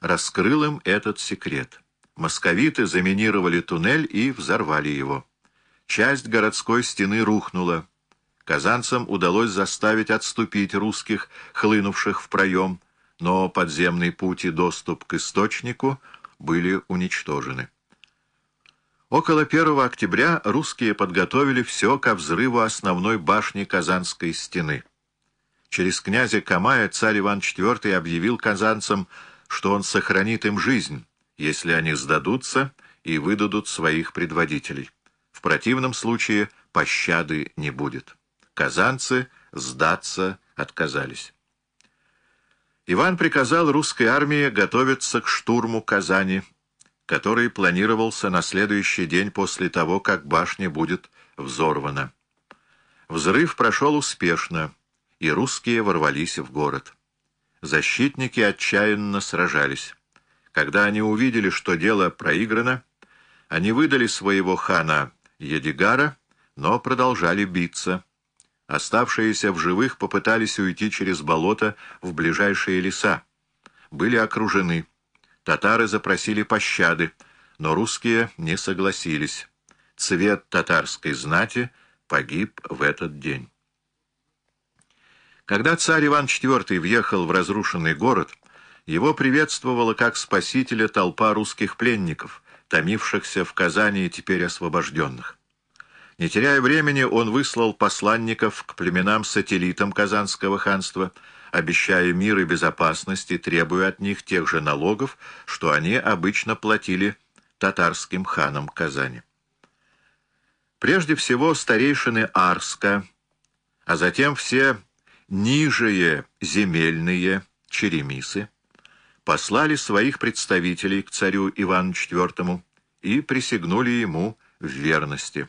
раскрыл им этот секрет. Московиты заминировали туннель и взорвали его. Часть городской стены рухнула. Казанцам удалось заставить отступить русских, хлынувших в проем, но подземный путь и доступ к источнику были уничтожены. Около 1 октября русские подготовили все ко взрыву основной башни Казанской стены. Через князя Камая царь Иван IV объявил казанцам, что он сохранит им жизнь, если они сдадутся и выдадут своих предводителей. В противном случае пощады не будет. Казанцы сдаться отказались. Иван приказал русской армии готовиться к штурму Казани, который планировался на следующий день после того, как башня будет взорвана. Взрыв прошел успешно, и русские ворвались в город. Защитники отчаянно сражались. Когда они увидели, что дело проиграно, они выдали своего хана Едигара, но продолжали биться. Оставшиеся в живых попытались уйти через болото в ближайшие леса. Были окружены. Татары запросили пощады, но русские не согласились. Цвет татарской знати погиб в этот день. Когда царь Иван IV въехал в разрушенный город, его приветствовала как спасителя толпа русских пленников, томившихся в Казани и теперь освобожденных. Не теряя времени, он выслал посланников к племенам-сателлитам Казанского ханства, обещая мир и безопасность и требуя от них тех же налогов, что они обычно платили татарским ханам Казани. Прежде всего старейшины Арска, а затем все нижие земельные черемисы, послали своих представителей к царю Ивану IV и присягнули ему в верности.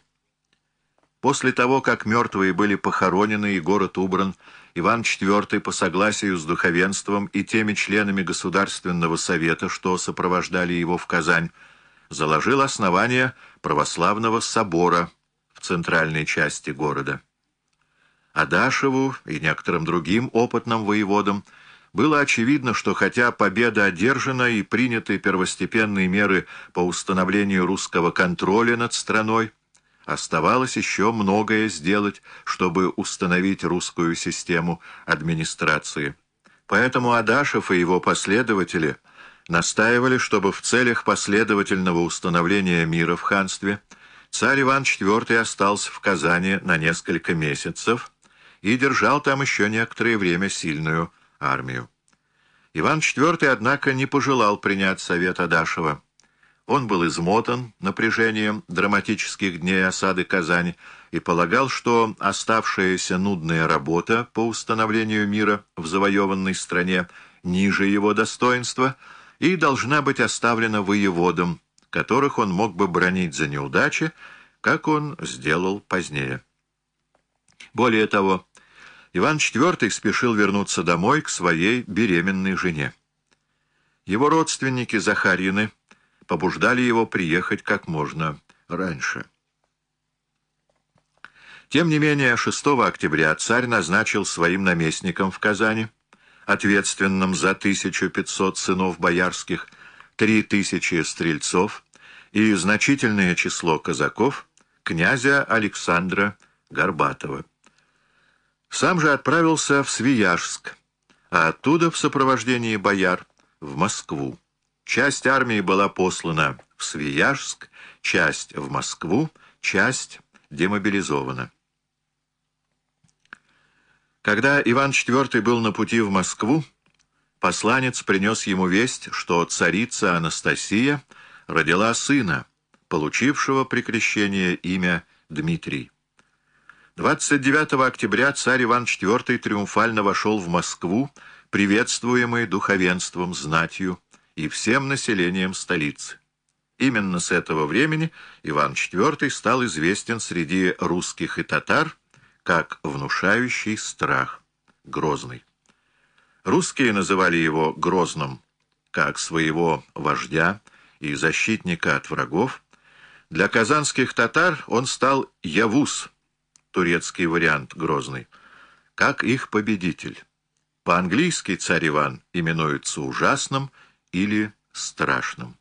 После того, как мертвые были похоронены и город убран, Иван IV по согласию с духовенством и теми членами Государственного совета, что сопровождали его в Казань, заложил основание православного собора в центральной части города. Адашеву и некоторым другим опытным воеводам – было очевидно, что хотя победа одержана и приняты первостепенные меры по установлению русского контроля над страной, оставалось еще многое сделать, чтобы установить русскую систему администрации. Поэтому Адашев и его последователи настаивали, чтобы в целях последовательного установления мира в ханстве царь Иван IV остался в Казани на несколько месяцев и держал там еще некоторое время сильную армию. Иван IV, однако, не пожелал принять совет Адашева. Он был измотан напряжением драматических дней осады Казани и полагал, что оставшаяся нудная работа по установлению мира в завоеванной стране ниже его достоинства и должна быть оставлена воеводам, которых он мог бы бронить за неудачи, как он сделал позднее. Более того, Иван IV спешил вернуться домой к своей беременной жене. Его родственники Захарины побуждали его приехать как можно раньше. Тем не менее, 6 октября царь назначил своим наместником в Казани, ответственным за 1500 сынов боярских, 3000 стрельцов и значительное число казаков, князя Александра Горбатова. Сам же отправился в Свияжск, а оттуда в сопровождении бояр в Москву. Часть армии была послана в Свияжск, часть в Москву, часть демобилизована. Когда Иван IV был на пути в Москву, посланец принес ему весть, что царица Анастасия родила сына, получившего при крещении имя Дмитрий. 29 октября царь Иван IV триумфально вошел в Москву, приветствуемый духовенством, знатью и всем населением столицы. Именно с этого времени Иван IV стал известен среди русских и татар как внушающий страх, Грозный. Русские называли его Грозным как своего вождя и защитника от врагов. Для казанских татар он стал Явус, турецкий вариант Грозный, как их победитель. По-английски царь Иван именуется ужасным или страшным.